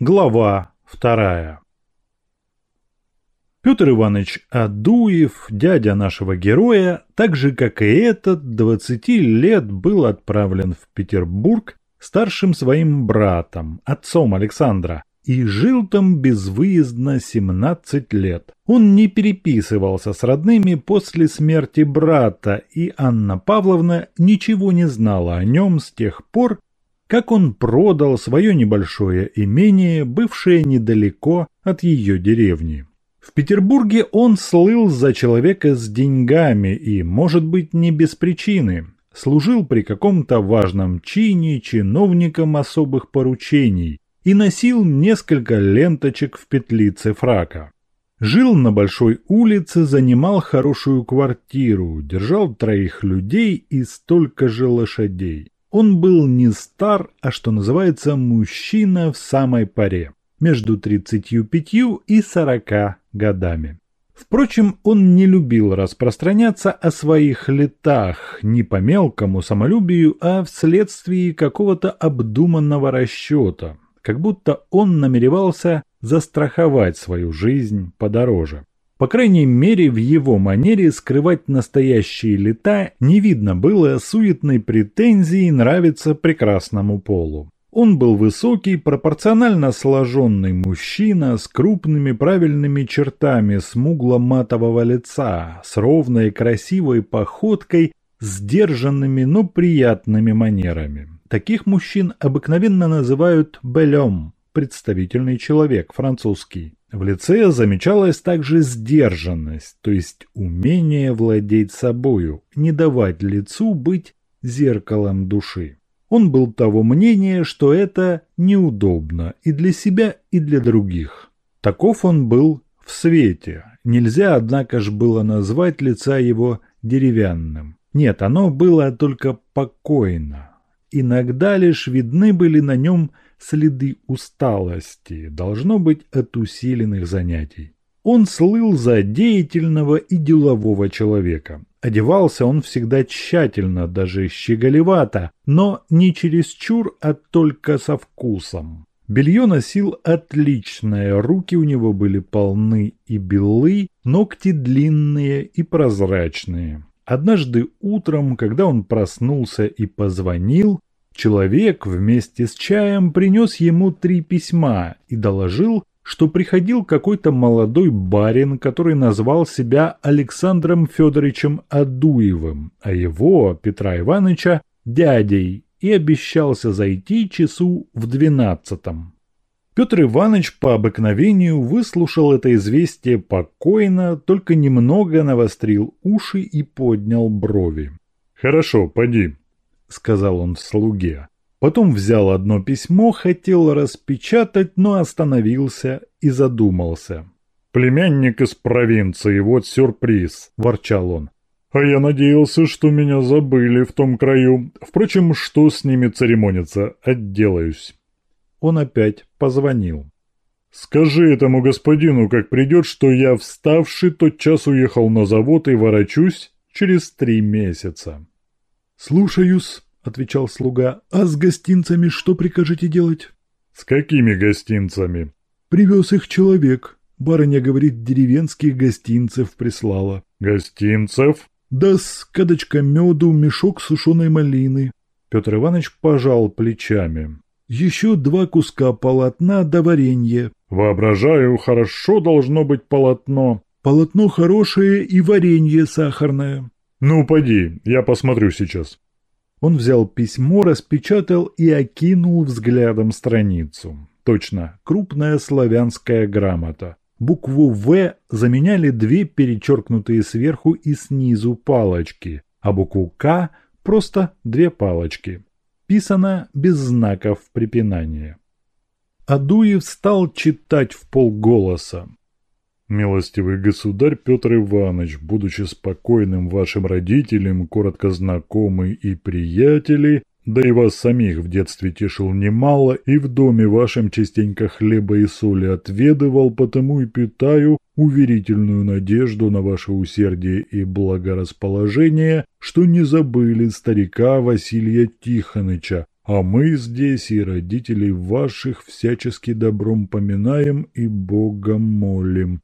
Глава вторая Петр Иванович Адуев, дядя нашего героя, так же как и этот, 20 лет был отправлен в Петербург старшим своим братом, отцом Александра, и жил там безвыездно 17 лет. Он не переписывался с родными после смерти брата, и Анна Павловна ничего не знала о нем с тех пор, как он продал свое небольшое имение, бывшее недалеко от ее деревни. В Петербурге он слыл за человека с деньгами и, может быть, не без причины. Служил при каком-то важном чине чиновником особых поручений и носил несколько ленточек в петлице фрака. Жил на большой улице, занимал хорошую квартиру, держал троих людей и столько же лошадей. Он был не стар, а что называется мужчина в самой паре между 35 и 40 годами. Впрочем, он не любил распространяться о своих летах не по мелкому самолюбию, а вследствие какого-то обдуманного расчета, как будто он намеревался застраховать свою жизнь подороже. По крайней мере, в его манере скрывать настоящие лета не видно было суетной претензии нравиться прекрасному полу. Он был высокий, пропорционально сложенный мужчина с крупными правильными чертами смугло-матового лица, с ровной красивой походкой, сдержанными, но приятными манерами. Таких мужчин обыкновенно называют «белем» – представительный человек, французский. В лице замечалась также сдержанность, то есть умение владеть собою, не давать лицу быть зеркалом души. Он был того мнения, что это неудобно и для себя, и для других. Таков он был в свете. Нельзя, однако ж, было назвать лица его деревянным. Нет, оно было только покойно. Иногда лишь видны были на нем следы усталости, должно быть, от усиленных занятий. Он слыл за деятельного и делового человека. Одевался он всегда тщательно, даже щеголевато, но не чересчур, а только со вкусом. Белье носил отличное, руки у него были полны и белы, ногти длинные и прозрачные. Однажды утром, когда он проснулся и позвонил, человек вместе с чаем принес ему три письма и доложил, что приходил какой-то молодой барин, который назвал себя Александром Федоровичем Адуевым, а его, Петра Ивановича, дядей, и обещался зайти часу в двенадцатом. Петр Иванович по обыкновению выслушал это известие покойно, только немного навострил уши и поднял брови. «Хорошо, поди», — сказал он слуге. Потом взял одно письмо, хотел распечатать, но остановился и задумался. «Племянник из провинции, вот сюрприз», – ворчал он. «А я надеялся, что меня забыли в том краю. Впрочем, что с ними церемониться, отделаюсь». Он опять позвонил. «Скажи этому господину, как придет, что я, вставший, тотчас уехал на завод и ворочусь через три месяца». «Слушаюсь», отвечал слуга. «А с гостинцами что прикажете делать?» «С какими гостинцами?» «Привез их человек. Барыня, говорит, деревенских гостинцев прислала». «Гостинцев?» «Да с кадочка меду, мешок сушеной малины». Петр Иванович пожал плечами. «Еще два куска полотна до варенья». «Воображаю, хорошо должно быть полотно». «Полотно хорошее и варенье сахарное». «Ну, поди, я посмотрю сейчас». Он взял письмо, распечатал и окинул взглядом страницу. Точно, крупная славянская грамота. Букву «В» заменяли две перечеркнутые сверху и снизу палочки, а букву «К» – просто две палочки. Писано без знаков препинания. Адуев стал читать в полголоса. Милостивый государь Петр Иванович, будучи спокойным вашим родителям, коротко знакомый и приятели, да и вас самих в детстве тешил немало, и в доме вашем частенько хлеба и соли отведывал, потому и питаю уверительную надежду на ваше усердие и благорасположение, что не забыли старика Василия Тихоныча, а мы здесь и родителей ваших всячески добром поминаем и Бога молим».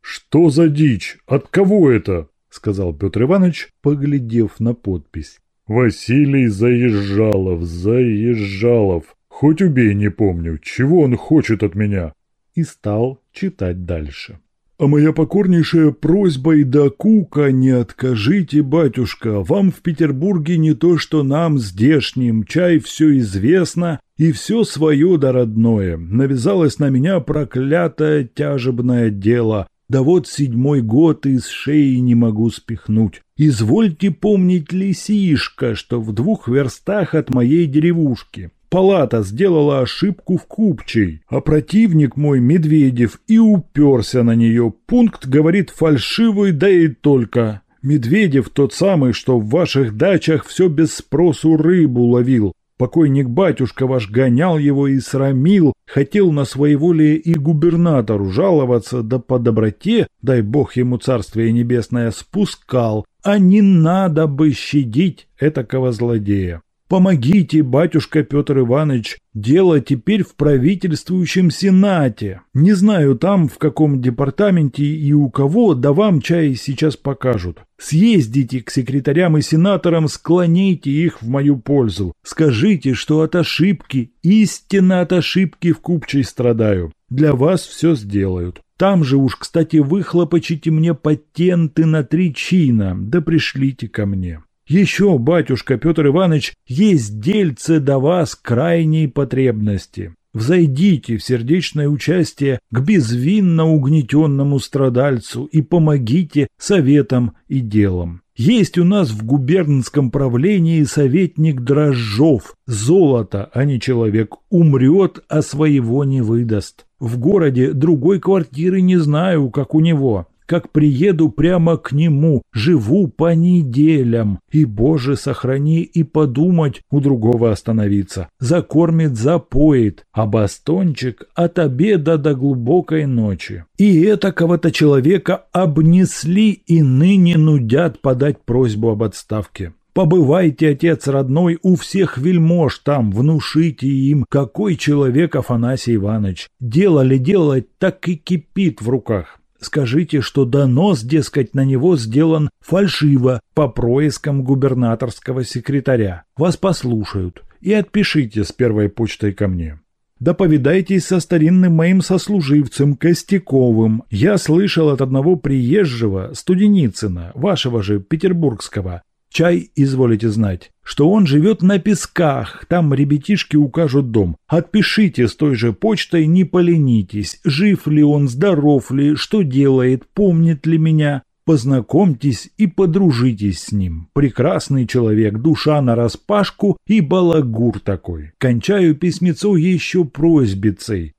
«Что за дичь? От кого это?» – сказал Петр Иванович, поглядев на подпись. «Василий Заезжалов, Заезжалов. Хоть убей, не помню, чего он хочет от меня?» И стал читать дальше. «А моя покорнейшая просьба и до кука не откажите, батюшка, вам в Петербурге не то, что нам, здешним, чай все известно и все свое да родное. Навязалось на меня проклятое тяжебное дело, да вот седьмой год из шеи не могу спихнуть. Извольте помнить лисишка, что в двух верстах от моей деревушки. Палата сделала ошибку в купчей, а противник мой, Медведев, и уперся на нее. Пункт, говорит, фальшивый, да и только. Медведев тот самый, что в ваших дачах все без спросу рыбу ловил. Покойник батюшка ваш гонял его и срамил, хотел на своеволие и губернатору жаловаться, да по доброте, дай бог ему царствие небесное, спускал, а не надо бы щадить этакого злодея. Помогите, батюшка Петр Иванович, дело теперь в правительствующем Сенате. Не знаю там, в каком департаменте и у кого, да вам чай сейчас покажут. Съездите к секретарям и сенаторам, склоните их в мою пользу. Скажите, что от ошибки, истинно от ошибки в купчей страдаю. Для вас все сделают. Там же уж, кстати, выхлопочите мне патенты на три чина, да пришлите ко мне. Еще, батюшка Петр Иванович, есть дельце до вас крайней потребности. Взойдите в сердечное участие к безвинно угнетенному страдальцу и помогите советом и делом. Есть у нас в губернском правлении советник Дрожжов. Золото, а не человек, умрет, а своего не выдаст. В городе другой квартиры не знаю, как у него как приеду прямо к нему, живу по неделям. И, Боже, сохрани и подумать у другого остановиться. Закормит, запоет, а бастончик от обеда до глубокой ночи. И это кого-то человека обнесли и ныне нудят подать просьбу об отставке. Побывайте, отец родной, у всех вельмож там, внушите им, какой человек Афанасий Иванович. Дело ли делать, так и кипит в руках. Скажите, что донос, дескать, на него сделан фальшиво по проискам губернаторского секретаря. Вас послушают. И отпишите с первой почтой ко мне. Да повидайтесь со старинным моим сослуживцем Костяковым. Я слышал от одного приезжего, Студеницына, вашего же петербургского, Чай, изволите знать, что он живет на песках, там ребятишки укажут дом. Отпишите с той же почтой, не поленитесь, жив ли он, здоров ли, что делает, помнит ли меня. Познакомьтесь и подружитесь с ним. Прекрасный человек, душа нараспашку и балагур такой. Кончаю письмецо еще просьбицей.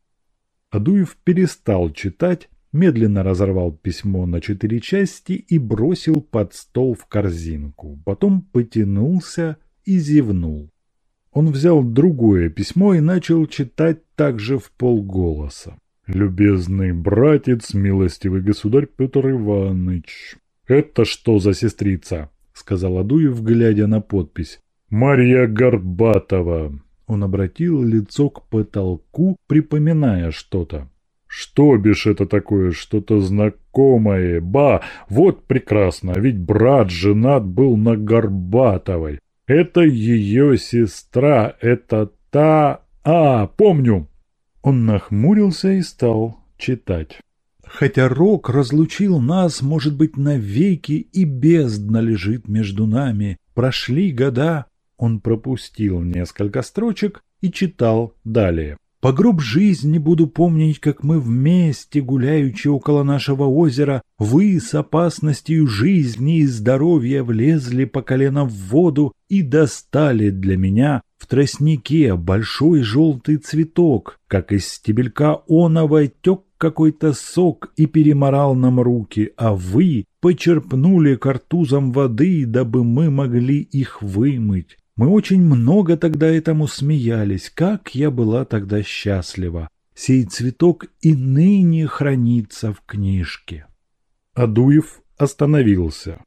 Адуев перестал читать, медленно разорвал письмо на четыре части и бросил под стол в корзинку. Потом потянулся и зевнул. Он взял другое письмо и начал читать также в полголоса. «Любезный братец, милостивый государь Петр Иванович». «Это что за сестрица?» — сказал Адуев, глядя на подпись. «Марья Горбатова». Он обратил лицо к потолку, припоминая что-то. Что бишь это такое, что-то знакомое? Ба, вот прекрасно, ведь брат женат был на Горбатовой. Это ее сестра, это та... А, помню. Он нахмурился и стал читать. Хотя рок разлучил нас, может быть, навеки, и бездна лежит между нами. Прошли года. Он пропустил несколько строчек и читал далее. По гроб жизни буду помнить, как мы вместе, гуляючи около нашего озера, вы с опасностью жизни и здоровья влезли по колено в воду и достали для меня в тростнике большой желтый цветок, как из стебелька оного тек какой-то сок и переморал нам руки, а вы почерпнули картузом воды, дабы мы могли их вымыть. Мы очень много тогда этому смеялись, как я была тогда счастлива. Сей цветок и ныне хранится в книжке. Адуев остановился.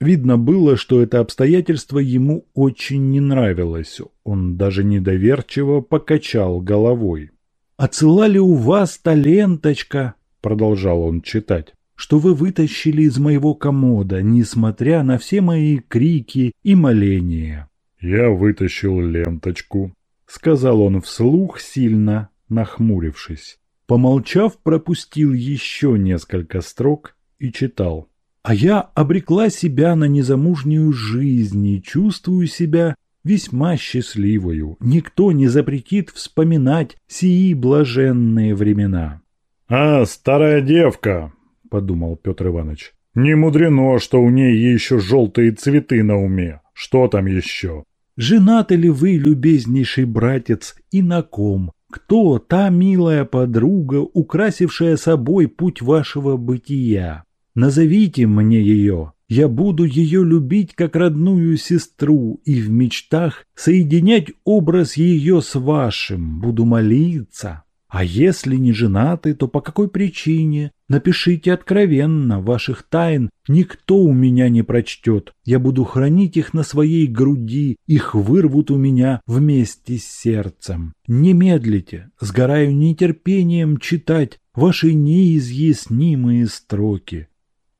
Видно было, что это обстоятельство ему очень не нравилось. Он даже недоверчиво покачал головой. «Отсылали у вас та ленточка», — продолжал он читать, «что вы вытащили из моего комода, несмотря на все мои крики и моления». «Я вытащил ленточку», — сказал он вслух, сильно нахмурившись. Помолчав, пропустил еще несколько строк и читал. А я обрекла себя на незамужнюю жизнь и чувствую себя весьма счастливою. Никто не запретит вспоминать сии блаженные времена. «А, старая девка!» – подумал Петр Иванович. «Не мудрено, что у ней еще желтые цветы на уме. Что там еще?» «Женаты ли вы, любезнейший братец, и на ком? Кто та милая подруга, украсившая собой путь вашего бытия? Назовите мне ее. Я буду ее любить как родную сестру и в мечтах соединять образ ее с вашим, буду молиться. А если не женаты, то по какой причине? Напишите откровенно, ваших тайн никто у меня не прочтет. Я буду хранить их на своей груди, их вырвут у меня вместе с сердцем. Не медлите, сгораю нетерпением читать ваши неизъяснимые строки.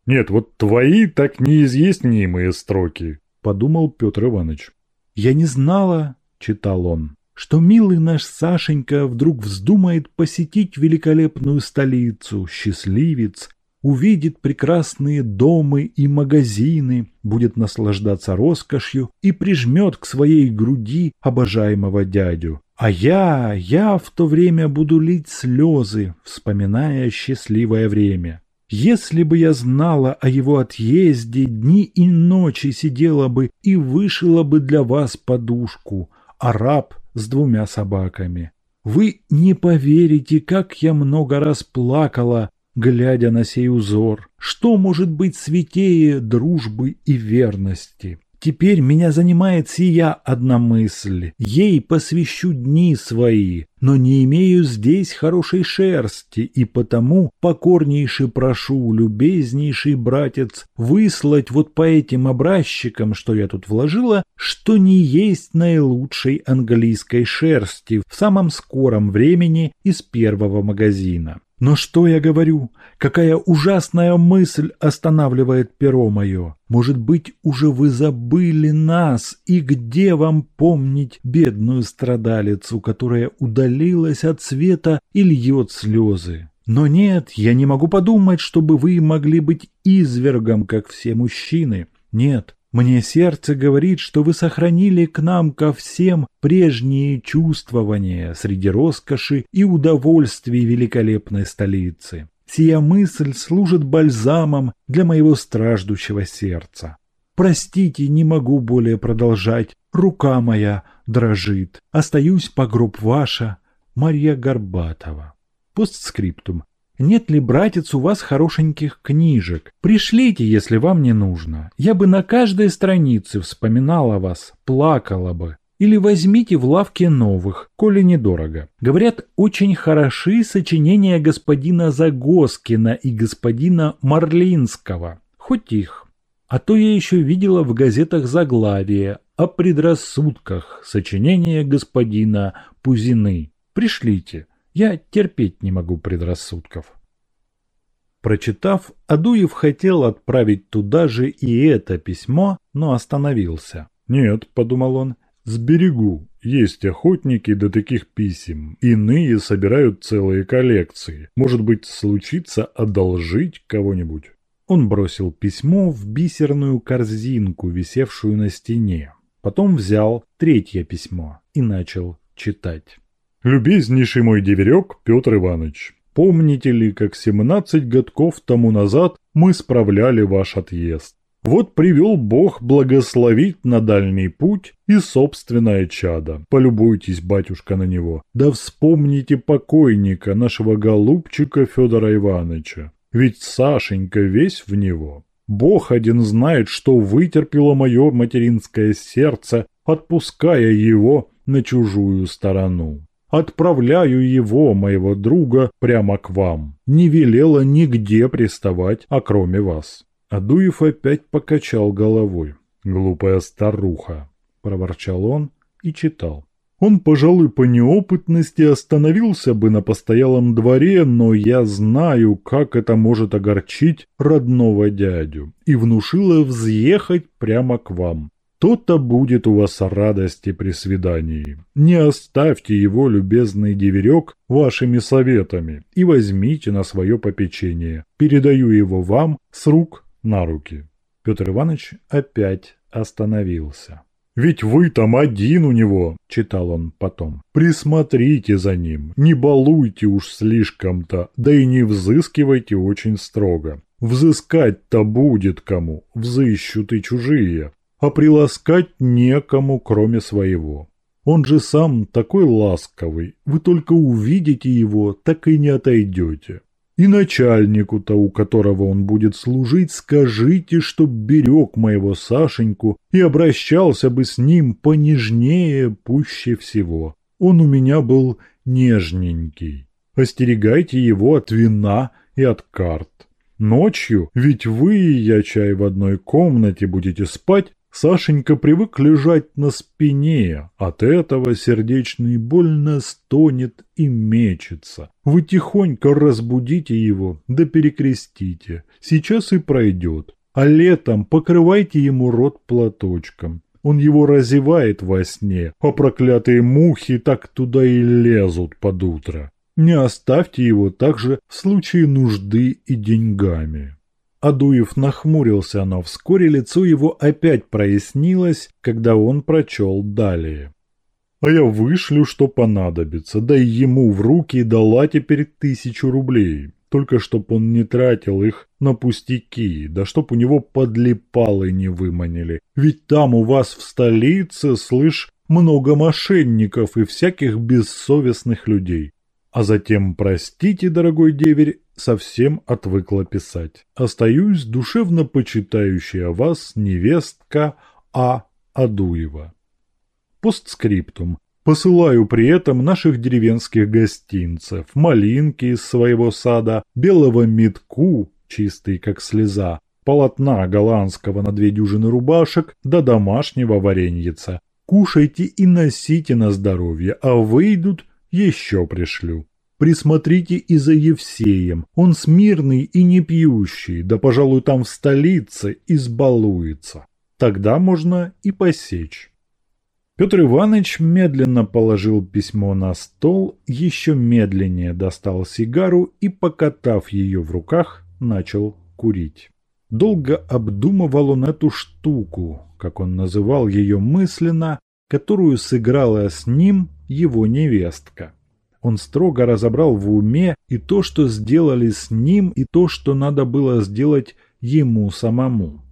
Нет, вот твои так неизъяснимые строки, подумал Петр Иванович. Я не знала, читал он, что милый наш Сашенька вдруг вздумает посетить великолепную столицу, счастливец, увидит прекрасные дома и магазины, будет наслаждаться роскошью и прижмет к своей груди обожаемого дядю. А я, я в то время буду лить слезы, вспоминая счастливое время. Если бы я знала о его отъезде, дни и ночи сидела бы и вышила бы для вас подушку, араб с двумя собаками. Вы не поверите, как я много раз плакала, глядя на сей узор. Что может быть святее дружбы и верности? Теперь меня занимает сия одна мысль. Ей посвящу дни свои, но не имею здесь хорошей шерсти, и потому покорнейше прошу, любезнейший братец, выслать вот по этим образчикам, что я тут вложила, что не есть наилучшей английской шерсти в самом скором времени из первого магазина. Но что я говорю? Какая ужасная мысль останавливает перо мое? Может быть, уже вы забыли нас, и где вам помнить бедную страдалицу, которая удалилась от света и льет слезы? Но нет, я не могу подумать, чтобы вы могли быть извергом, как все мужчины. Нет, мне сердце говорит, что вы сохранили к нам ко всем прежние чувствования среди роскоши и удовольствий великолепной столицы. Сия мысль служит бальзамом для моего страждущего сердца. Простите, не могу более продолжать. Рука моя дрожит. Остаюсь по гроб ваша, Марья Горбатова. Постскриптум. Нет ли, братец, у вас хорошеньких книжек? Пришлите, если вам не нужно. Я бы на каждой странице вспоминала вас, плакала бы. Или возьмите в лавке новых, коли недорого. Говорят, очень хороши сочинения господина Загоскина и господина Марлинского. Хоть их. А то я еще видела в газетах заглавие о предрассудках сочинения господина Пузины. Пришлите. Я терпеть не могу предрассудков. Прочитав, Адуев хотел отправить туда же и это письмо, но остановился. «Нет», — подумал он, — «сберегу. Есть охотники до таких писем. Иные собирают целые коллекции. Может быть, случится одолжить кого-нибудь». Он бросил письмо в бисерную корзинку, висевшую на стене. Потом взял третье письмо и начал читать. Любезнейший мой деверек Петр Иванович, помните ли, как семнадцать годков тому назад мы справляли ваш отъезд? Вот привел Бог благословить на дальний путь и собственное чадо. Полюбуйтесь, батюшка, на него. Да вспомните покойника, нашего голубчика Федора Ивановича. Ведь Сашенька весь в него. Бог один знает, что вытерпело мое материнское сердце, отпуская его на чужую сторону. Отправляю его, моего друга, прямо к вам. Не велела нигде приставать, а кроме вас. Адуев опять покачал головой. «Глупая старуха», – проворчал он и читал. Он, пожалуй, по неопытности остановился бы на постоялом дворе, но я знаю, как это может огорчить родного дядю, и внушила взъехать прямо к вам. То-то будет у вас радости при свидании. Не оставьте его, любезный деверек, вашими советами и возьмите на свое попечение. Передаю его вам с рук на руки. Петр Иванович опять остановился. «Ведь вы там один у него», – читал он потом. «Присмотрите за ним, не балуйте уж слишком-то, да и не взыскивайте очень строго. Взыскать-то будет кому, взыщут и чужие, а приласкать некому, кроме своего. Он же сам такой ласковый, вы только увидите его, так и не отойдете. И начальнику-то, у которого он будет служить, скажите, чтоб берег моего Сашеньку и обращался бы с ним понежнее пуще всего. Он у меня был нежненький. Остерегайте его от вина и от карт. Ночью, ведь вы и я чай в одной комнате будете спать, Сашенька привык лежать на спине, от этого сердечный больно стонет и мечется. Вы тихонько разбудите его, да перекрестите, сейчас и пройдет. А летом покрывайте ему рот платочком. Он его разевает во сне, а проклятые мухи так туда и лезут под утро. Не оставьте его также в случае нужды и деньгами. Адуев нахмурился, но вскоре лицо его опять прояснилось, когда он прочел далее. «А я вышлю, что понадобится, да и ему в руки дала теперь тысячу рублей, только чтоб он не тратил их на пустяки, да чтоб у него подлипалы не выманили. Ведь там у вас в столице, слышь, много мошенников и всяких бессовестных людей. А затем, простите, дорогой деверь, совсем отвыкла писать. Остаюсь душевно почитающая вас невестка А. Адуева. Постскриптум. Посылаю при этом наших деревенских гостинцев, малинки из своего сада, белого метку, чистый как слеза, полотна голландского на две дюжины рубашек, да домашнего вареньица. Кушайте и носите на здоровье, а выйдут еще пришлю. Присмотрите и за Евсеем, он смирный и не пьющий, да, пожалуй, там в столице избалуется. Тогда можно и посечь. Петр Иванович медленно положил письмо на стол, еще медленнее достал сигару и, покатав ее в руках, начал курить. Долго обдумывал он эту штуку, как он называл ее мысленно, которую сыграла с ним его невестка. Он строго разобрал в уме и то, что сделали с ним, и то, что надо было сделать ему самому.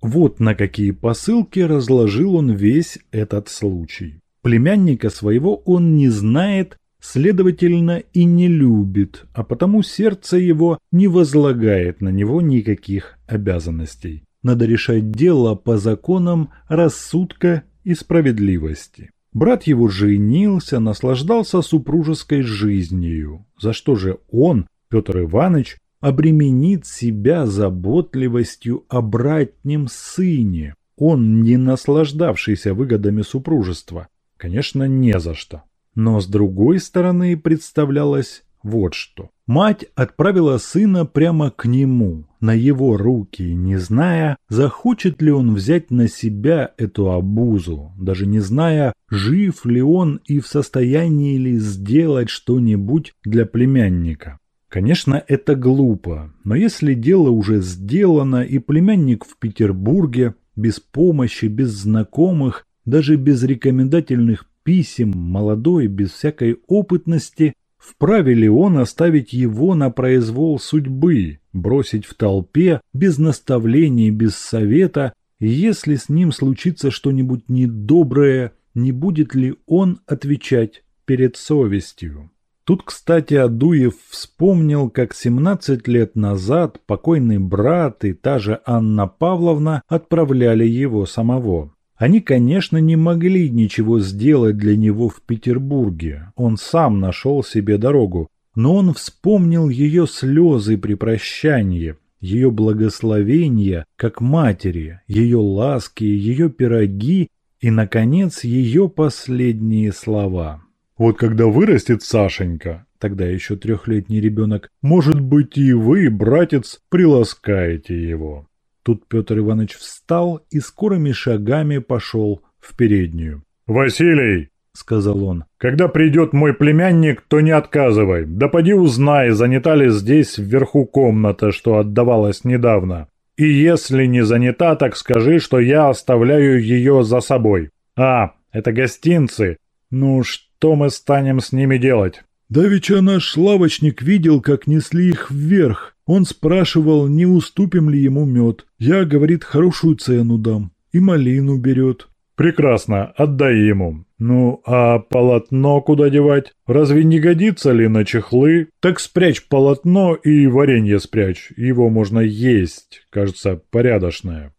Вот на какие посылки разложил он весь этот случай. Племянника своего он не знает, следовательно, и не любит, а потому сердце его не возлагает на него никаких обязанностей. Надо решать дело по законам рассудка и справедливости. Брат его женился, наслаждался супружеской жизнью, за что же он, Петр Иванович, обременит себя заботливостью о братнем сыне, он не наслаждавшийся выгодами супружества. Конечно, не за что. Но с другой стороны представлялось вот что. Мать отправила сына прямо к нему, на его руки, не зная, захочет ли он взять на себя эту обузу, даже не зная, жив ли он и в состоянии ли сделать что-нибудь для племянника. Конечно, это глупо, но если дело уже сделано и племянник в Петербурге, без помощи, без знакомых, даже без рекомендательных писем, молодой, без всякой опытности, Вправе ли он оставить его на произвол судьбы, бросить в толпе, без наставления, без совета, если с ним случится что-нибудь недоброе, не будет ли он отвечать перед совестью? Тут, кстати, Адуев вспомнил, как 17 лет назад покойный брат и та же Анна Павловна отправляли его самого. Они, конечно, не могли ничего сделать для него в Петербурге, он сам нашел себе дорогу, но он вспомнил ее слезы при прощании, ее благословения, как матери, ее ласки, ее пироги и, наконец, ее последние слова. «Вот когда вырастет Сашенька, тогда еще трехлетний ребенок, может быть и вы, братец, приласкаете его». Тут Петр Иванович встал и скорыми шагами пошел в переднюю. «Василий!» — сказал он. «Когда придет мой племянник, то не отказывай. Да поди узнай, занята ли здесь вверху комната, что отдавалась недавно. И если не занята, так скажи, что я оставляю ее за собой. А, это гостинцы. Ну, что мы станем с ними делать?» «Давеча наш лавочник видел, как несли их вверх. Он спрашивал, не уступим ли ему мед. Я, говорит, хорошую цену дам. И малину берет. Прекрасно, отдай ему. Ну, а полотно куда девать? Разве не годится ли на чехлы? Так спрячь полотно и варенье спрячь. Его можно есть, кажется, порядочное.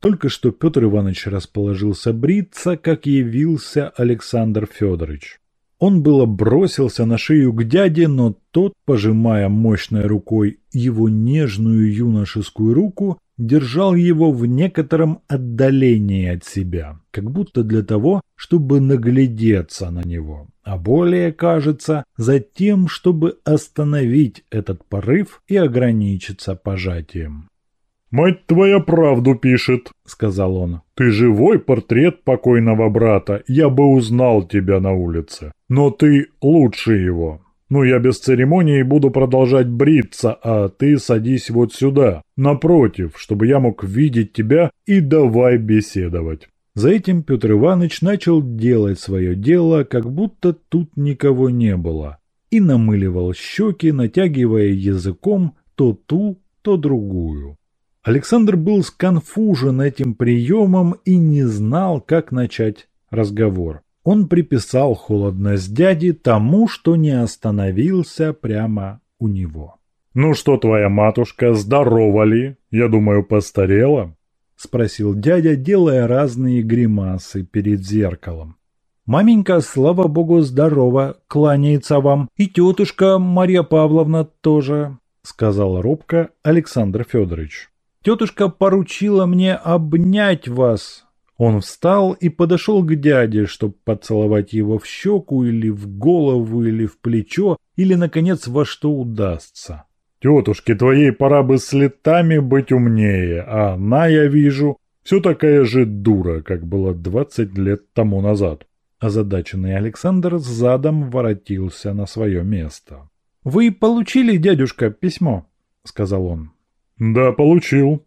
Только что Петр Иванович расположился бриться, как явился Александр Федорович. Он было бросился на шею к дяде, но тот, пожимая мощной рукой его нежную юношескую руку, держал его в некотором отдалении от себя, как будто для того, чтобы наглядеться на него, а более, кажется, за тем, чтобы остановить этот порыв и ограничиться пожатием. «Мать твоя правду пишет», — сказал он. «Ты живой портрет покойного брата, я бы узнал тебя на улице. Но ты лучше его. Ну, я без церемонии буду продолжать бриться, а ты садись вот сюда, напротив, чтобы я мог видеть тебя и давай беседовать». За этим Петр Иванович начал делать свое дело, как будто тут никого не было, и намыливал щеки, натягивая языком то ту, то другую. Александр был сконфужен этим приемом и не знал, как начать разговор. Он приписал холодность дяди тому, что не остановился прямо у него. «Ну что, твоя матушка, здорова ли? Я думаю, постарела?» – спросил дядя, делая разные гримасы перед зеркалом. «Маменька, слава богу, здорова, кланяется вам, и тетушка Марья Павловна тоже», – сказал робко Александр Федорович. Тетушка поручила мне обнять вас». Он встал и подошел к дяде, чтобы поцеловать его в щеку или в голову, или в плечо, или, наконец, во что удастся. «Тетушке твоей пора бы с летами быть умнее, а она, я вижу, все такая же дура, как было двадцать лет тому назад». Озадаченный Александр задом воротился на свое место. «Вы получили, дядюшка, письмо?» — сказал он. «Да, получил».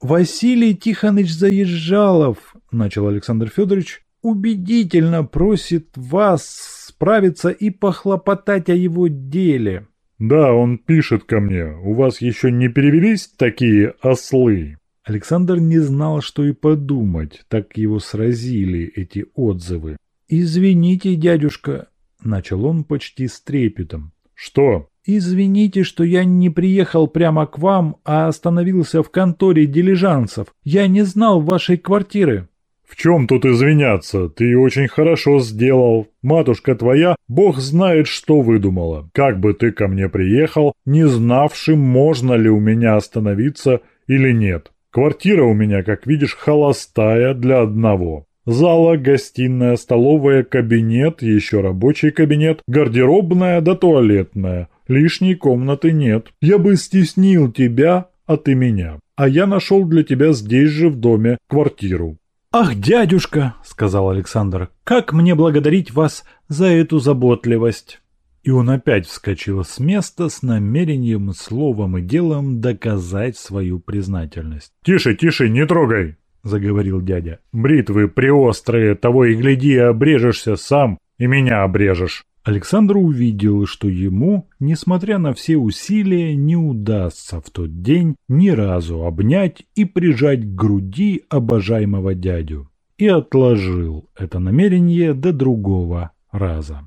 «Василий Тихоныч Заезжалов», — начал Александр Федорович, «убедительно просит вас справиться и похлопотать о его деле». «Да, он пишет ко мне. У вас еще не перевелись такие ослы?» Александр не знал, что и подумать, так его сразили эти отзывы. «Извините, дядюшка», — начал он почти с трепетом. «Что?» «Извините, что я не приехал прямо к вам, а остановился в конторе дилижансов. Я не знал вашей квартиры». «В чем тут извиняться? Ты очень хорошо сделал. Матушка твоя, бог знает, что выдумала. Как бы ты ко мне приехал, не знавшим, можно ли у меня остановиться или нет. Квартира у меня, как видишь, холостая для одного. Зала, гостиная, столовая, кабинет, еще рабочий кабинет, гардеробная да туалетная. Лишней комнаты нет. Я бы стеснил тебя, а ты меня. А я нашел для тебя здесь же в доме квартиру. «Ах, дядюшка!» — сказал Александр. «Как мне благодарить вас за эту заботливость!» И он опять вскочил с места с намерением, словом и делом доказать свою признательность. «Тише, тише, не трогай!» — заговорил дядя. «Бритвы приострые, того и гляди, обрежешься сам, и меня обрежешь. Александр увидел, что ему, несмотря на все усилия, не удастся в тот день ни разу обнять и прижать к груди обожаемого дядю, и отложил это намерение до другого раза.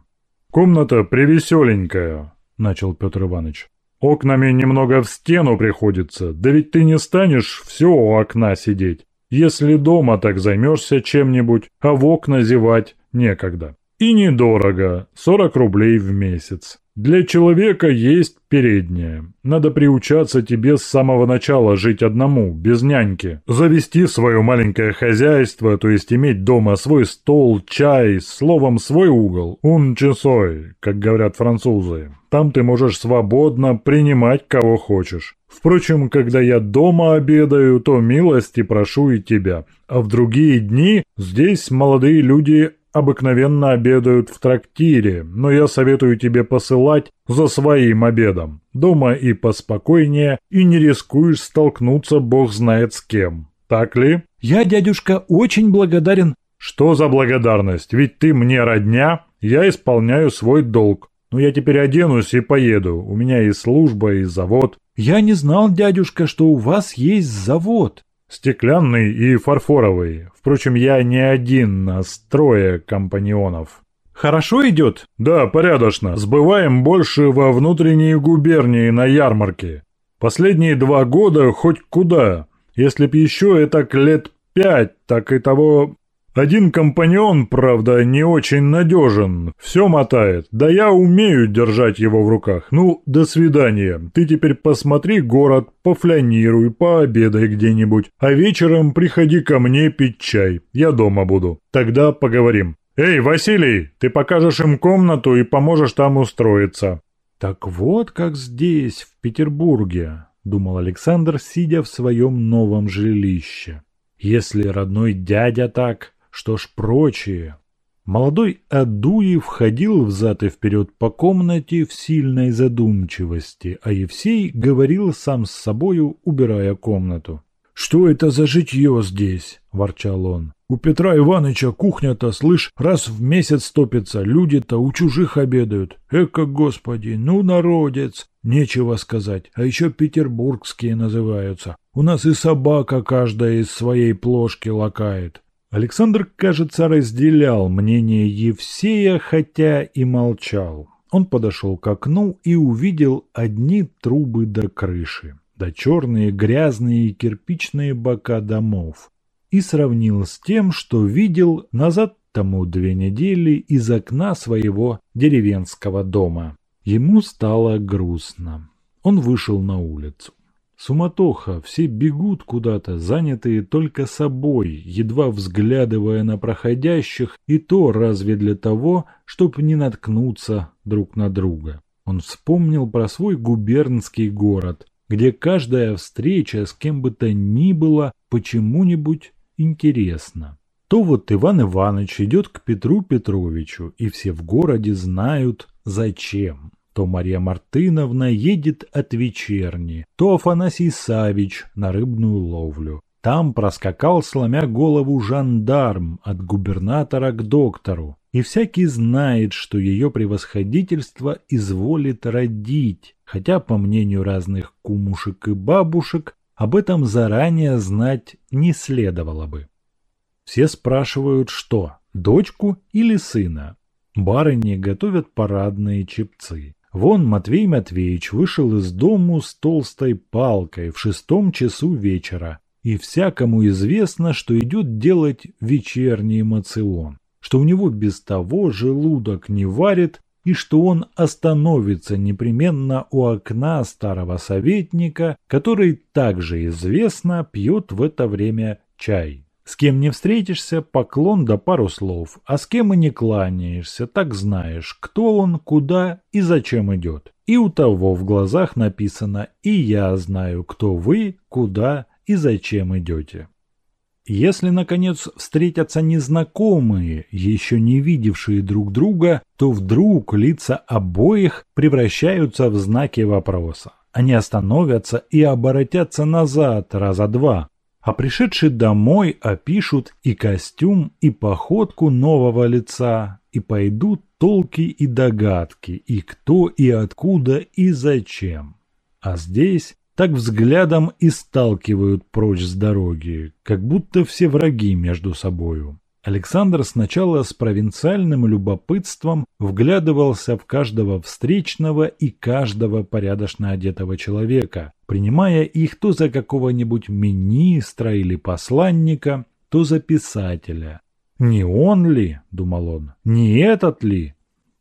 «Комната привеселенькая», — начал Петр Иванович. «Окнами немного в стену приходится, да ведь ты не станешь все у окна сидеть. Если дома так займешься чем-нибудь, а в окна зевать некогда. И недорого, 40 рублей в месяц. Для человека есть передняя. Надо приучаться тебе с самого начала жить одному, без няньки. Завести свое маленькое хозяйство, то есть иметь дома свой стол, чай, словом, свой угол. Un часой, как говорят французы. Там ты можешь свободно принимать кого хочешь. Впрочем, когда я дома обедаю, то милости прошу и тебя. А в другие дни здесь молодые люди обыкновенно обедают в трактире, но я советую тебе посылать за своим обедом. Дома и поспокойнее, и не рискуешь столкнуться бог знает с кем. Так ли? Я, дядюшка, очень благодарен. Что за благодарность? Ведь ты мне родня, я исполняю свой долг. Но я теперь оденусь и поеду. У меня и служба, и завод. Я не знал, дядюшка, что у вас есть завод. Стеклянный и фарфоровый. Впрочем, я не один, нас трое компаньонов. Хорошо идет? Да, порядочно. Сбываем больше во внутренние губернии на ярмарке. Последние два года хоть куда. Если б еще это лет пять, так и того один компаньон, правда, не очень надежен, все мотает, да я умею держать его в руках. Ну, до свидания, ты теперь посмотри город, пофлянируй, пообедай где-нибудь, а вечером приходи ко мне пить чай, я дома буду, тогда поговорим. Эй, Василий, ты покажешь им комнату и поможешь там устроиться. Так вот как здесь, в Петербурге, думал Александр, сидя в своем новом жилище. Если родной дядя так, что ж прочие? Молодой Адуев ходил взад и вперед по комнате в сильной задумчивости, а Евсей говорил сам с собою, убирая комнату. «Что это за житье здесь?» – ворчал он. «У Петра Ивановича кухня-то, слышь, раз в месяц топится, люди-то у чужих обедают. Эка, господи, ну народец! Нечего сказать, а еще петербургские называются. У нас и собака каждая из своей плошки лакает. Александр, кажется, разделял мнение Евсея, хотя и молчал. Он подошел к окну и увидел одни трубы до крыши, да черные грязные кирпичные бока домов, и сравнил с тем, что видел назад тому две недели из окна своего деревенского дома. Ему стало грустно. Он вышел на улицу. Суматоха, все бегут куда-то, занятые только собой, едва взглядывая на проходящих, и то разве для того, чтобы не наткнуться друг на друга. Он вспомнил про свой губернский город, где каждая встреча с кем бы то ни было почему-нибудь интересна. То вот Иван Иванович идет к Петру Петровичу, и все в городе знают, зачем то Мария Мартыновна едет от вечерни, то Афанасий Савич на рыбную ловлю. Там проскакал, сломя голову, жандарм от губернатора к доктору. И всякий знает, что ее превосходительство изволит родить, хотя, по мнению разных кумушек и бабушек, об этом заранее знать не следовало бы. Все спрашивают, что – дочку или сына. Барыни готовят парадные чепцы. Вон Матвей Матвеевич вышел из дому с толстой палкой в шестом часу вечера, и всякому известно, что идет делать вечерний мацион, что у него без того желудок не варит, и что он остановится непременно у окна старого советника, который также известно пьет в это время чай. С кем не встретишься, поклон да пару слов, а с кем и не кланяешься, так знаешь, кто он, куда и зачем идет. И у того в глазах написано «И я знаю, кто вы, куда и зачем идете». Если, наконец, встретятся незнакомые, еще не видевшие друг друга, то вдруг лица обоих превращаются в знаки вопроса. Они остановятся и оборотятся назад раза два, а пришедшие домой опишут и костюм, и походку нового лица, и пойдут толки и догадки, и кто, и откуда, и зачем. А здесь так взглядом и сталкивают прочь с дороги, как будто все враги между собою. Александр сначала с провинциальным любопытством вглядывался в каждого встречного и каждого порядочно одетого человека, принимая их то за какого-нибудь министра или посланника, то за писателя. Не он ли, думал он, не этот ли?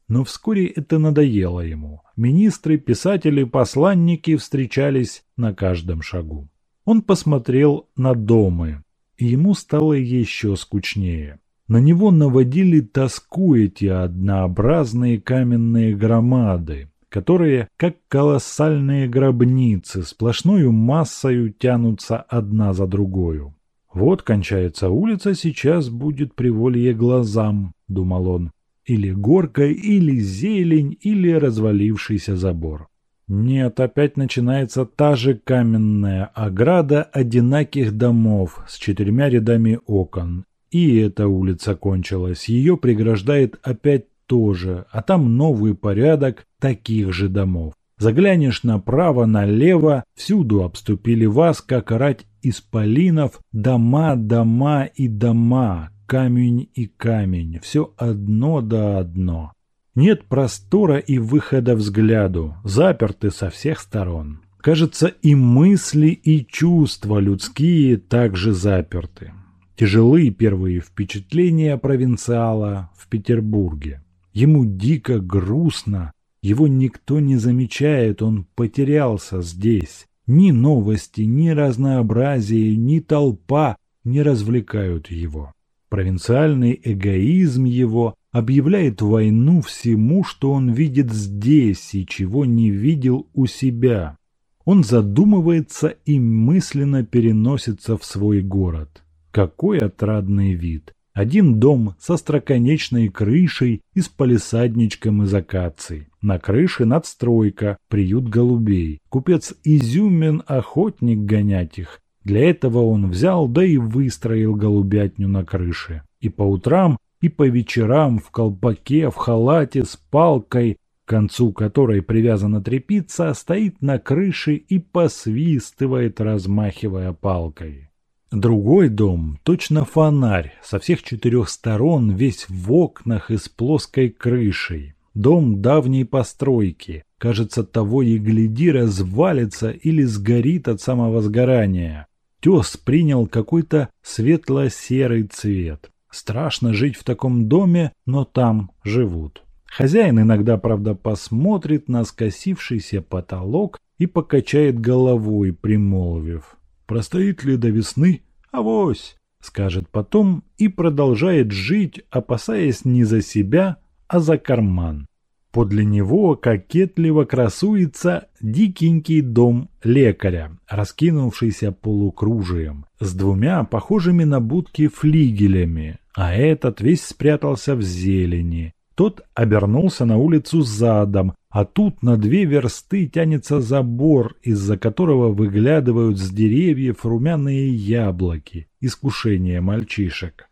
Но вскоре это надоело ему. Министры, писатели, посланники встречались на каждом шагу. Он посмотрел на дома, и ему стало еще скучнее. На него наводили тоску эти однообразные каменные громады, которые, как колоссальные гробницы, сплошною массою тянутся одна за другою. «Вот кончается улица, сейчас будет приволье глазам», — думал он. «Или горка, или зелень, или развалившийся забор». Нет, опять начинается та же каменная ограда одинаких домов с четырьмя рядами окон. И эта улица кончилась, ее преграждает опять тоже, а там новый порядок таких же домов. Заглянешь направо-налево, всюду обступили вас, как рать исполинов, дома, дома и дома, камень и камень, все одно да одно. Нет простора и выхода взгляду, заперты со всех сторон. Кажется, и мысли, и чувства людские также заперты. Тяжелые первые впечатления провинциала в Петербурге. Ему дико грустно, его никто не замечает, он потерялся здесь. Ни новости, ни разнообразие, ни толпа не развлекают его. Провинциальный эгоизм его объявляет войну всему, что он видит здесь и чего не видел у себя. Он задумывается и мысленно переносится в свой город. Какой отрадный вид! Один дом со строконечной крышей и с палисадничком из акаций. На крыше надстройка, приют голубей. Купец изюмен, охотник гонять их. Для этого он взял, да и выстроил голубятню на крыше. И по утрам, и по вечерам в колпаке, в халате, с палкой, к концу которой привязана трепица, стоит на крыше и посвистывает, размахивая палкой. Другой дом, точно фонарь, со всех четырех сторон, весь в окнах и с плоской крышей. Дом давней постройки, кажется, того и гляди развалится или сгорит от самого сгорания. Тес принял какой-то светло-серый цвет. Страшно жить в таком доме, но там живут. Хозяин иногда, правда, посмотрит на скосившийся потолок и покачает головой, примолвив. Простоит ли до весны? Авось, скажет потом и продолжает жить, опасаясь не за себя, а за карман. Подле него кокетливо красуется дикенький дом лекаря, раскинувшийся полукружием, с двумя похожими на будки флигелями, а этот весь спрятался в зелени. Тот обернулся на улицу задом, а тут на две версты тянется забор, из-за которого выглядывают с деревьев румяные яблоки, искушение мальчишек.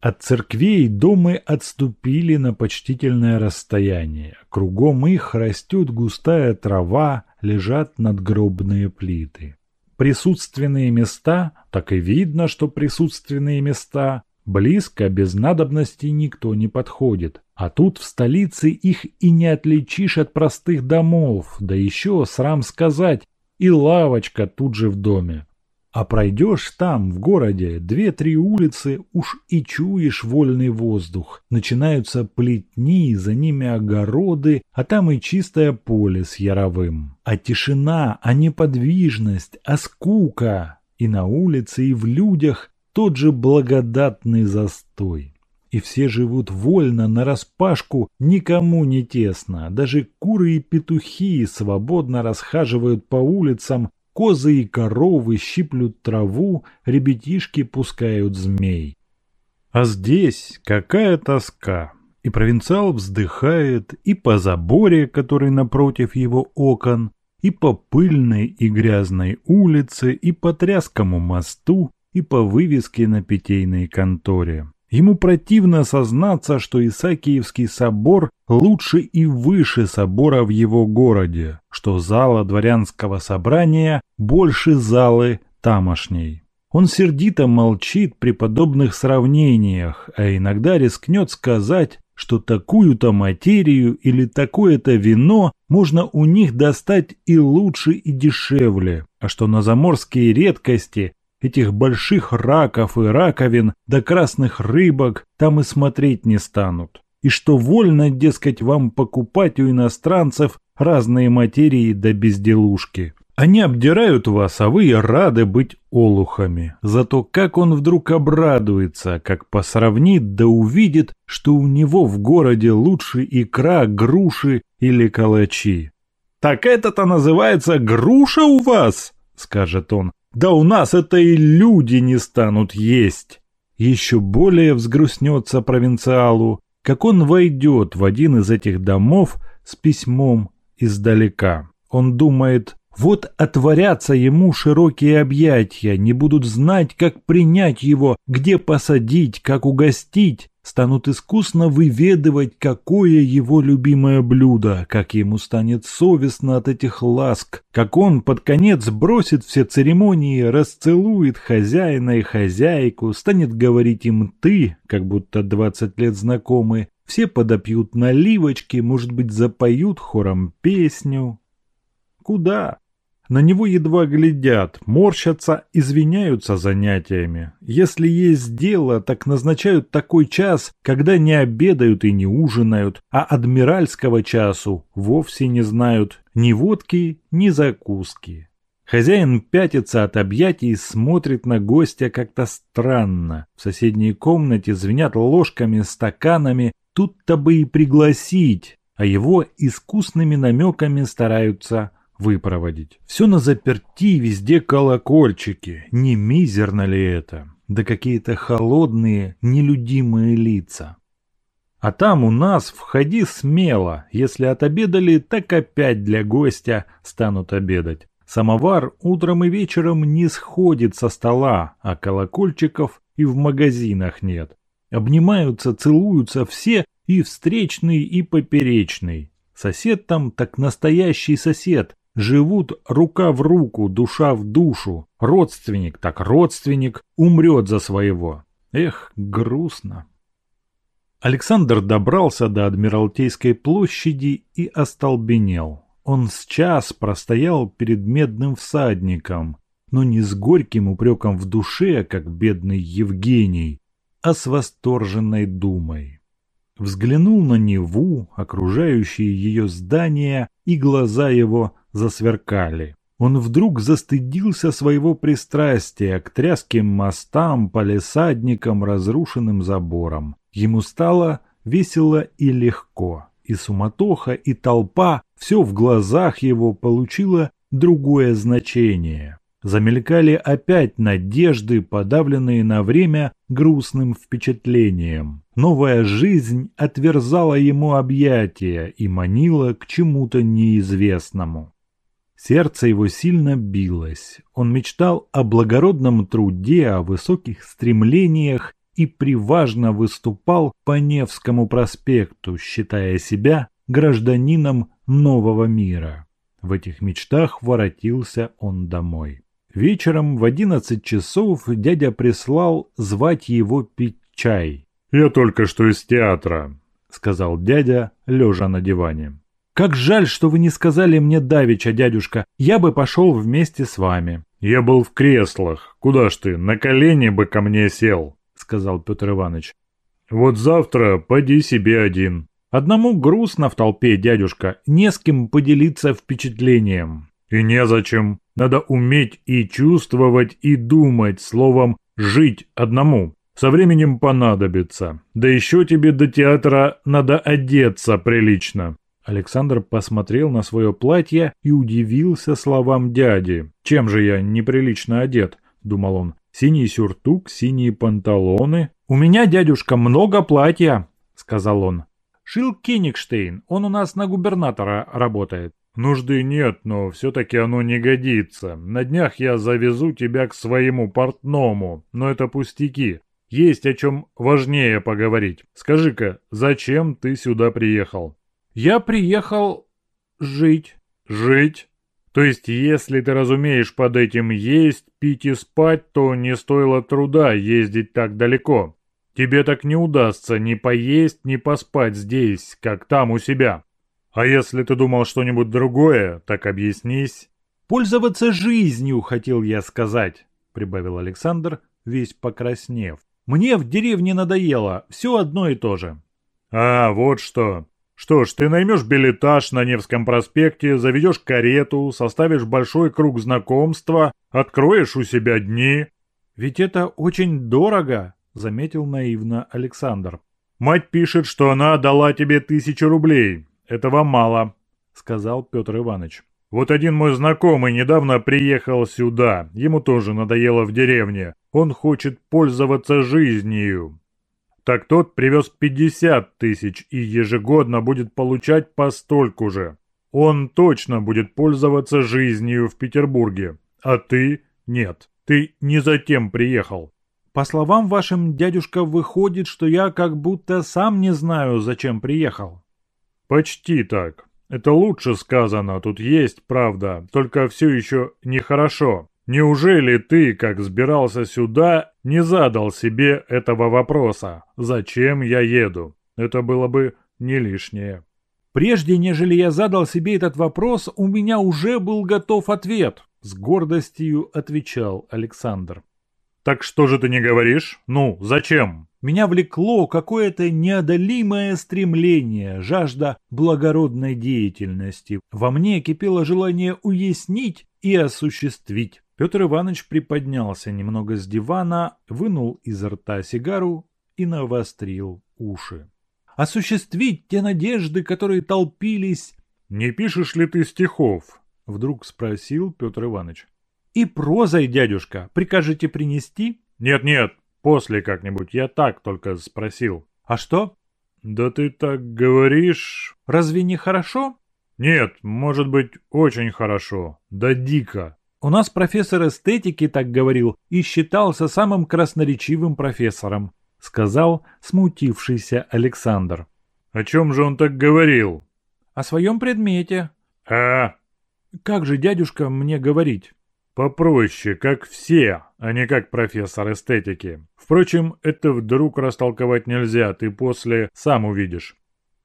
От церквей дома отступили на почтительное расстояние. Кругом их растет густая трава, лежат надгробные плиты. Присутственные места, так и видно, что присутственные места, близко, без надобности никто не подходит. А тут в столице их и не отличишь от простых домов, да еще, срам сказать, и лавочка тут же в доме. А пройдешь там, в городе, две-три улицы, уж и чуешь вольный воздух. Начинаются плетни, за ними огороды, а там и чистое поле с яровым. А тишина, а неподвижность, а скука. И на улице, и в людях тот же благодатный застой и все живут вольно, нараспашку, никому не тесно. Даже куры и петухи свободно расхаживают по улицам, козы и коровы щиплют траву, ребятишки пускают змей. А здесь какая тоска! И провинциал вздыхает и по заборе, который напротив его окон, и по пыльной и грязной улице, и по тряскому мосту, и по вывеске на питейной конторе. Ему противно сознаться, что Исаакиевский собор лучше и выше собора в его городе, что зала дворянского собрания больше залы тамошней. Он сердито молчит при подобных сравнениях, а иногда рискнет сказать, что такую-то материю или такое-то вино можно у них достать и лучше, и дешевле, а что на заморские редкости этих больших раков и раковин да красных рыбок там и смотреть не станут. И что вольно, дескать, вам покупать у иностранцев разные материи да безделушки. Они обдирают вас, а вы рады быть олухами. Зато как он вдруг обрадуется, как посравнит да увидит, что у него в городе лучше икра, груши или калачи. «Так это-то называется груша у вас?» — скажет он. «Да у нас это и люди не станут есть!» Еще более взгрустнется провинциалу, как он войдет в один из этих домов с письмом издалека. Он думает, вот отворятся ему широкие объятия, не будут знать, как принять его, где посадить, как угостить, станут искусно выведывать, какое его любимое блюдо, как ему станет совестно от этих ласк, как он под конец бросит все церемонии, расцелует хозяина и хозяйку, станет говорить им «ты», как будто двадцать лет знакомы, все подопьют наливочки, может быть, запоют хором песню. Куда? На него едва глядят, морщатся, извиняются занятиями. Если есть дело, так назначают такой час, когда не обедают и не ужинают, а адмиральского часу вовсе не знают ни водки, ни закуски. Хозяин пятится от объятий и смотрит на гостя как-то странно. В соседней комнате звенят ложками, стаканами, тут-то бы и пригласить, а его искусными намеками стараются выпроводить. Все на заперти, везде колокольчики. Не мизерно ли это? Да какие-то холодные, нелюдимые лица. А там у нас входи смело. Если отобедали, так опять для гостя станут обедать. Самовар утром и вечером не сходит со стола, а колокольчиков и в магазинах нет. Обнимаются, целуются все, и встречный, и поперечный. Сосед там так настоящий сосед, Живут рука в руку, душа в душу. Родственник так родственник, умрет за своего. Эх, грустно. Александр добрался до Адмиралтейской площади и остолбенел. Он с час простоял перед медным всадником, но не с горьким упреком в душе, как бедный Евгений, а с восторженной думой. Взглянул на Неву, окружающие ее здания, и глаза его засверкали. Он вдруг застыдился своего пристрастия к тряским мостам, палисадникам, разрушенным заборам. Ему стало весело и легко, и суматоха, и толпа, все в глазах его получило другое значение. Замелькали опять надежды, подавленные на время грустным впечатлением. Новая жизнь отверзала ему объятия и манила к чему-то неизвестному. Сердце его сильно билось. Он мечтал о благородном труде, о высоких стремлениях и приважно выступал по Невскому проспекту, считая себя гражданином нового мира. В этих мечтах воротился он домой. Вечером в одиннадцать часов дядя прислал звать его пить чай. «Я только что из театра», — сказал дядя, лежа на диване. Как жаль, что вы не сказали мне давеча, дядюшка. Я бы пошел вместе с вами». «Я был в креслах. Куда ж ты? На колени бы ко мне сел», — сказал Петр Иванович. «Вот завтра поди себе один». «Одному грустно в толпе, дядюшка. Не с кем поделиться впечатлением». «И незачем. Надо уметь и чувствовать, и думать, словом, жить одному. Со временем понадобится. Да еще тебе до театра надо одеться прилично». Александр посмотрел на свое платье и удивился словам дяди. «Чем же я неприлично одет?» – думал он. «Синий сюртук, синие панталоны». «У меня, дядюшка, много платья», – сказал он. «Шил Кенигштейн, он у нас на губернатора работает». «Нужды нет, но все-таки оно не годится. На днях я завезу тебя к своему портному, но это пустяки. Есть о чем важнее поговорить. Скажи-ка, зачем ты сюда приехал?» Я приехал жить. Жить? То есть, если ты разумеешь под этим есть, пить и спать, то не стоило труда ездить так далеко. Тебе так не удастся ни поесть, ни поспать здесь, как там у себя. А если ты думал что-нибудь другое, так объяснись. Пользоваться жизнью, хотел я сказать. прибавил Александр, весь покраснев. «Мне в деревне надоело, все одно и то же». «А, вот что. Что ж, ты наймешь билетаж на Невском проспекте, заведешь карету, составишь большой круг знакомства, откроешь у себя дни». «Ведь это очень дорого», — заметил наивно Александр. «Мать пишет, что она дала тебе тысячу рублей. Этого мало», — сказал Петр Иванович. «Вот один мой знакомый недавно приехал сюда. Ему тоже надоело в деревне. Он хочет пользоваться жизнью так тот привез 50 тысяч и ежегодно будет получать по стольку же. Он точно будет пользоваться жизнью в Петербурге, а ты нет. Ты не затем приехал. По словам вашим, дядюшка, выходит, что я как будто сам не знаю, зачем приехал. Почти так. Это лучше сказано, тут есть правда, только все еще нехорошо. Неужели ты, как сбирался сюда, не задал себе этого вопроса? Зачем я еду? Это было бы не лишнее. Прежде, нежели я задал себе этот вопрос, у меня уже был готов ответ. С гордостью отвечал Александр. Так что же ты не говоришь? Ну, зачем? Меня влекло какое-то неодолимое стремление, жажда благородной деятельности. Во мне кипело желание уяснить и осуществить. Петр Иванович приподнялся немного с дивана, вынул изо рта сигару и навострил уши. «Осуществить те надежды, которые толпились...» «Не пишешь ли ты стихов?» — вдруг спросил Петр Иванович. «И прозой, дядюшка, прикажете принести?» «Нет-нет, после как-нибудь, я так только спросил». «А что?» «Да ты так говоришь...» «Разве не хорошо?» «Нет, может быть, очень хорошо. Да дико. У нас профессор эстетики так говорил и считался самым красноречивым профессором, сказал смутившийся Александр. О чем же он так говорил? О своем предмете. А? Как же, дядюшка, мне говорить? Попроще, как все, а не как профессор эстетики. Впрочем, это вдруг растолковать нельзя, ты после сам увидишь.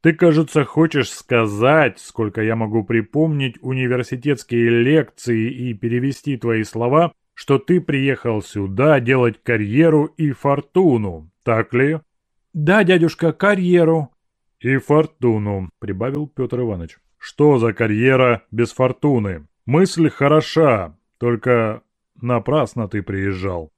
Ты, кажется, хочешь сказать, сколько я могу припомнить университетские лекции и перевести твои слова, что ты приехал сюда делать карьеру и фортуну, так ли? Да, дядюшка, карьеру. И фортуну, прибавил Петр Иванович. Что за карьера без фортуны? Мысль хороша, только напрасно ты приезжал.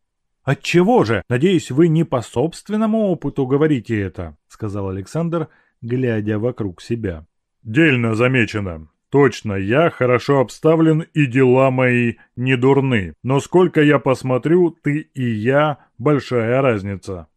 «Отчего же? Надеюсь, вы не по собственному опыту говорите это», — сказал Александр, глядя вокруг себя. «Дельно замечено. Точно, я хорошо обставлен и дела мои не дурны. Но сколько я посмотрю, ты и я – большая разница».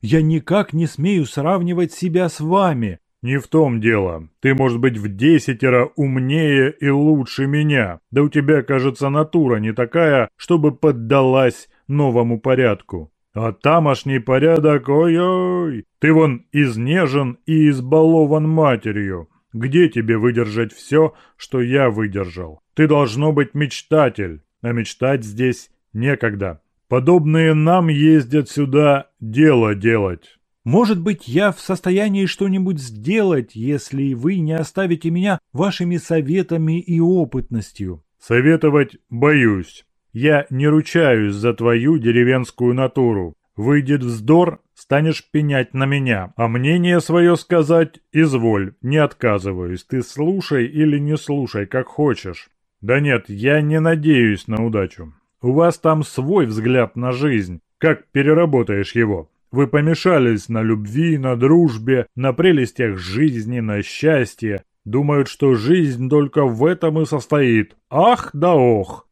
«Я никак не смею сравнивать себя с вами», «Не в том дело. Ты, может быть, в десятеро умнее и лучше меня. Да у тебя, кажется, натура не такая, чтобы поддалась новому порядку. А тамошний порядок, ой-ой, ты вон изнежен и избалован матерью. Где тебе выдержать все, что я выдержал? Ты должно быть мечтатель, а мечтать здесь некогда. Подобные нам ездят сюда дело делать. Может быть, я в состоянии что-нибудь сделать, если вы не оставите меня вашими советами и опытностью. Советовать боюсь. Я не ручаюсь за твою деревенскую натуру. Выйдет вздор, станешь пенять на меня, а мнение свое сказать изволь, не отказываюсь. Ты слушай или не слушай, как хочешь. Да нет, я не надеюсь на удачу. У вас там свой взгляд на жизнь. Как переработаешь его? Вы помешались на любви, на дружбе, на прелестях жизни, на счастье. Думают, что жизнь только в этом и состоит. Ах да ох!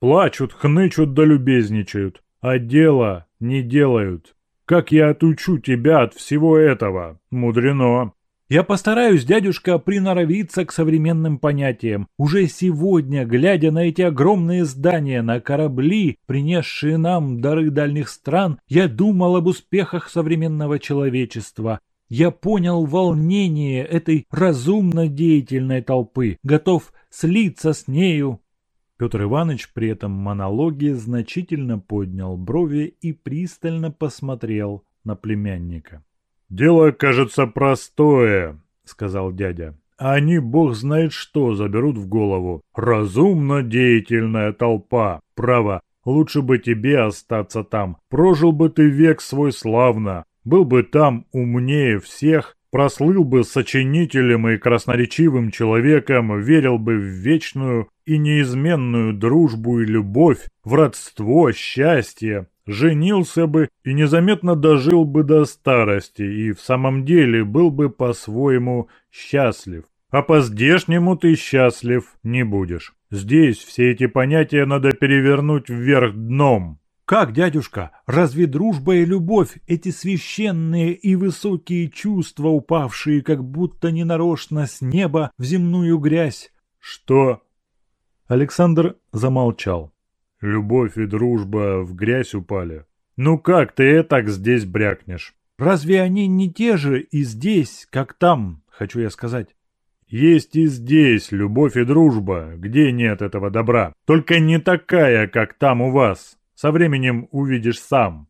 Плачут, хнычут да любезничают, а дело не делают. Как я отучу тебя от всего этого? Мудрено. Я постараюсь, дядюшка, приноровиться к современным понятиям. Уже сегодня, глядя на эти огромные здания, на корабли, принесшие нам дары дальних стран, я думал об успехах современного человечества. Я понял волнение этой разумно деятельной толпы, готов слиться с нею, Петр Иванович при этом монологе значительно поднял брови и пристально посмотрел на племянника. «Дело, кажется, простое», — сказал дядя. «А они, бог знает что, заберут в голову. Разумно деятельная толпа. Право, Лучше бы тебе остаться там. Прожил бы ты век свой славно. Был бы там умнее всех, прослыл бы сочинителем и красноречивым человеком, верил бы в вечную и неизменную дружбу и любовь, в родство, счастье, женился бы и незаметно дожил бы до старости и в самом деле был бы по-своему счастлив. А по-здешнему ты счастлив не будешь. Здесь все эти понятия надо перевернуть вверх дном. Как, дядюшка, разве дружба и любовь, эти священные и высокие чувства, упавшие как будто ненарочно с неба в земную грязь? Что? Александр замолчал. Любовь и дружба в грязь упали. Ну как ты так здесь брякнешь? Разве они не те же и здесь, как там, хочу я сказать? Есть и здесь любовь и дружба, где нет этого добра. Только не такая, как там у вас. Со временем увидишь сам.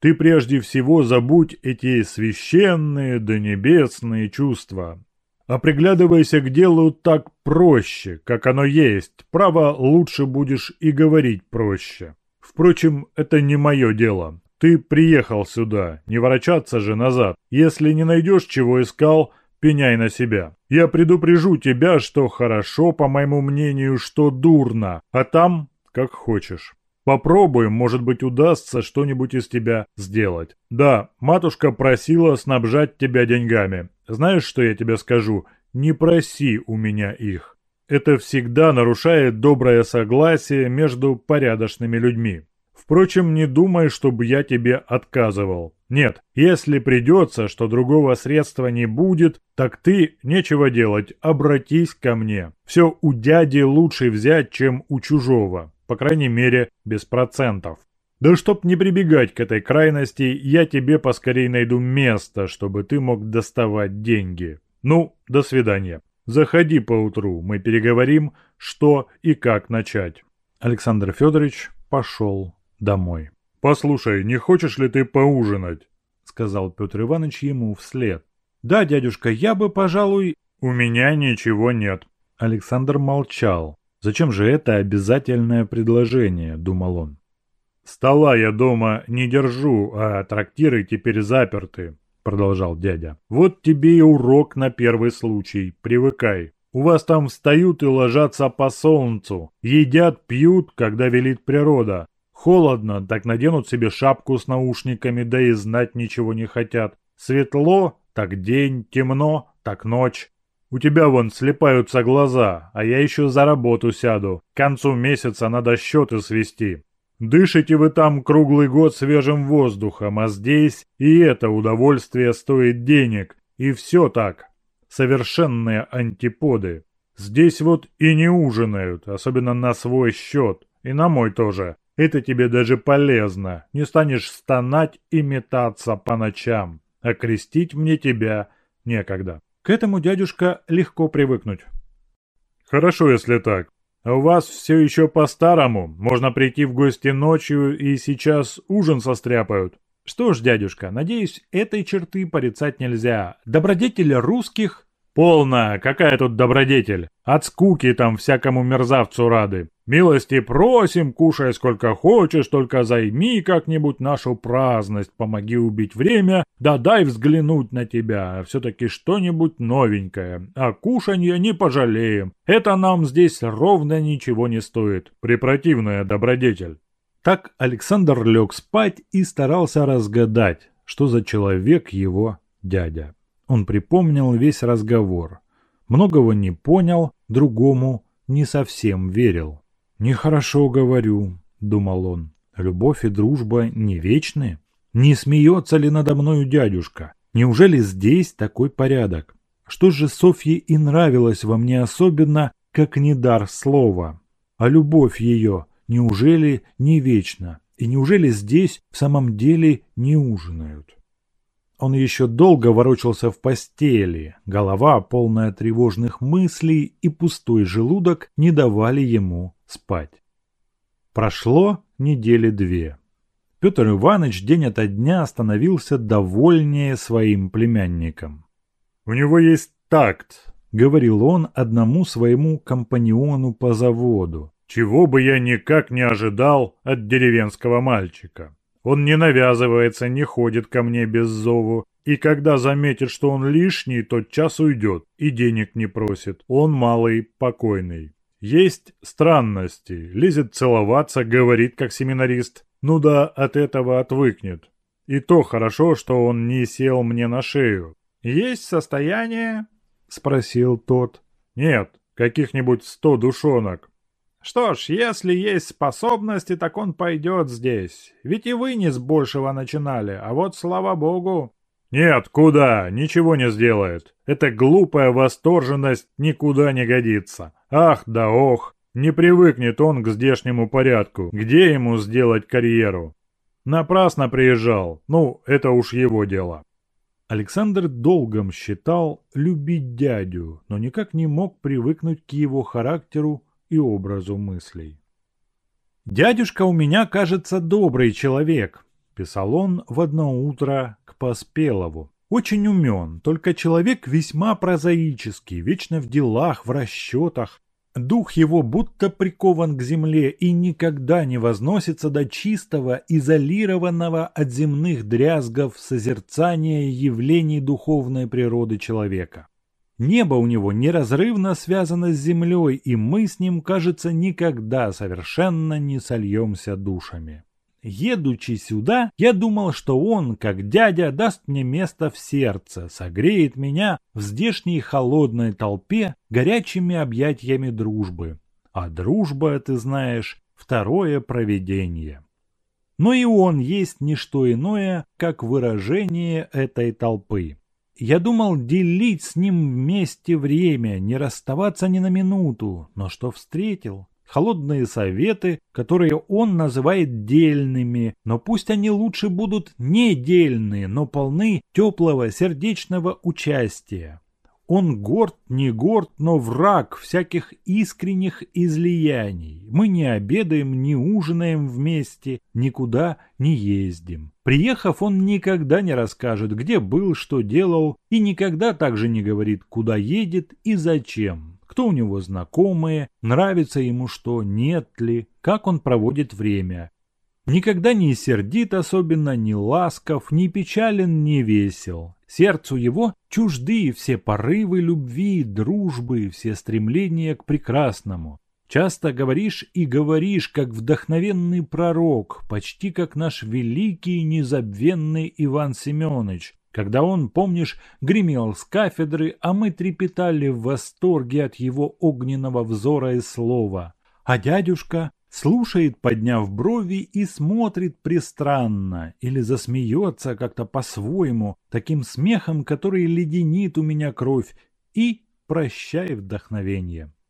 Ты прежде всего забудь эти священные да небесные чувства. А приглядывайся к делу так проще, как оно есть. Право, лучше будешь и говорить проще. Впрочем, это не мое дело. Ты приехал сюда, не ворочаться же назад. Если не найдешь, чего искал – пеняй на себя. Я предупрежу тебя, что хорошо, по моему мнению, что дурно, а там как хочешь. Попробуем, может быть, удастся что-нибудь из тебя сделать. Да, матушка просила снабжать тебя деньгами. Знаешь, что я тебе скажу? Не проси у меня их. Это всегда нарушает доброе согласие между порядочными людьми. Впрочем, не думай, чтобы я тебе отказывал. Нет, если придется, что другого средства не будет, так ты, нечего делать, обратись ко мне. Все у дяди лучше взять, чем у чужого. По крайней мере, без процентов. Да чтоб не прибегать к этой крайности, я тебе поскорей найду место, чтобы ты мог доставать деньги. Ну, до свидания. Заходи поутру, мы переговорим, что и как начать. Александр Федорович пошел домой. «Послушай, не хочешь ли ты поужинать?» — сказал Петр Иванович ему вслед. «Да, дядюшка, я бы, пожалуй...» «У меня ничего нет». Александр молчал. «Зачем же это обязательное предложение?» — думал он. «Стола я дома не держу, а трактиры теперь заперты», — продолжал дядя. «Вот тебе и урок на первый случай. Привыкай. У вас там встают и ложатся по солнцу, едят, пьют, когда велит природа, Холодно, так наденут себе шапку с наушниками, да и знать ничего не хотят. Светло, так день, темно, так ночь. У тебя вон слепаются глаза, а я еще за работу сяду. К концу месяца надо счеты свести. Дышите вы там круглый год свежим воздухом, а здесь и это удовольствие стоит денег. И все так. Совершенные антиподы. Здесь вот и не ужинают, особенно на свой счет. И на мой тоже. Это тебе даже полезно. Не станешь стонать и метаться по ночам. А крестить мне тебя некогда. К этому, дядюшка, легко привыкнуть. Хорошо, если так. А у вас все еще по-старому. Можно прийти в гости ночью и сейчас ужин состряпают. Что ж, дядюшка, надеюсь, этой черты порицать нельзя. Добродетель русских «Полно! Какая тут добродетель? От скуки там всякому мерзавцу рады. Милости просим, кушай сколько хочешь, только займи как-нибудь нашу праздность, помоги убить время, да дай взглянуть на тебя, все-таки что-нибудь новенькое. А кушанье не пожалеем, это нам здесь ровно ничего не стоит. Препротивная добродетель». Так Александр лег спать и старался разгадать, что за человек его дядя. Он припомнил весь разговор. Многого не понял, другому не совсем верил. «Нехорошо говорю», — думал он. «Любовь и дружба не вечны? Не смеется ли надо мною дядюшка? Неужели здесь такой порядок? Что же Софье и нравилось во мне особенно, как не дар слова? А любовь ее неужели не вечна? И неужели здесь в самом деле не ужинают?» Он еще долго ворочался в постели, голова, полная тревожных мыслей, и пустой желудок не давали ему спать. Прошло недели две. Петр Иванович день ото дня становился довольнее своим племянником. «У него есть такт», — говорил он одному своему компаньону по заводу. чего бы я никак не ожидал от деревенского мальчика. Он не навязывается, не ходит ко мне без зову, и когда заметит, что он лишний, тот час уйдет и денег не просит. Он малый, покойный. Есть странности. Лезет целоваться, говорит как семинарист. Ну да, от этого отвыкнет. И то хорошо, что он не сел мне на шею. «Есть состояние?» — спросил тот. «Нет, каких-нибудь сто душонок. Что ж, если есть способности, так он пойдет здесь. Ведь и вы не с большего начинали, а вот слава богу. Нет, куда, ничего не сделает. Эта глупая восторженность никуда не годится. Ах да ох, не привыкнет он к здешнему порядку. Где ему сделать карьеру? Напрасно приезжал. Ну, это уж его дело. Александр долгом считал любить дядю, но никак не мог привыкнуть к его характеру и образу мыслей. «Дядюшка у меня, кажется, добрый человек», – писал он в одно утро к Поспелову. «Очень умен, только человек весьма прозаический, вечно в делах, в расчетах. Дух его будто прикован к земле и никогда не возносится до чистого, изолированного от земных дрязгов созерцания явлений духовной природы человека. Небо у него неразрывно связано с землей, и мы с ним, кажется, никогда совершенно не сольемся душами. Едучи сюда, я думал, что он, как дядя, даст мне место в сердце, согреет меня в здешней холодной толпе горячими объятиями дружбы. А дружба, ты знаешь, второе провидение. Но и он есть не что иное, как выражение этой толпы. Я думал делить с ним вместе время, не расставаться ни на минуту, но что встретил? Холодные советы, которые он называет дельными, но пусть они лучше будут не дельные, но полны теплого сердечного участия. Он горд, не горд, но враг всяких искренних излияний. Мы не обедаем, не ужинаем вместе, никуда не ездим. Приехав, он никогда не расскажет, где был, что делал, и никогда также не говорит, куда едет и зачем. Кто у него знакомые, нравится ему что, нет ли, как он проводит время. Никогда не сердит особенно, не ласков, не печален, не весел. Сердцу его чужды все порывы любви, дружбы, все стремления к прекрасному. Часто говоришь и говоришь, как вдохновенный пророк, почти как наш великий незабвенный Иван Семенович, когда он, помнишь, гремел с кафедры, а мы трепетали в восторге от его огненного взора и слова. А дядюшка слушает, подняв брови, и смотрит пристранно, или засмеется как-то по-своему, таким смехом, который леденит у меня кровь, и прощай вдохновение.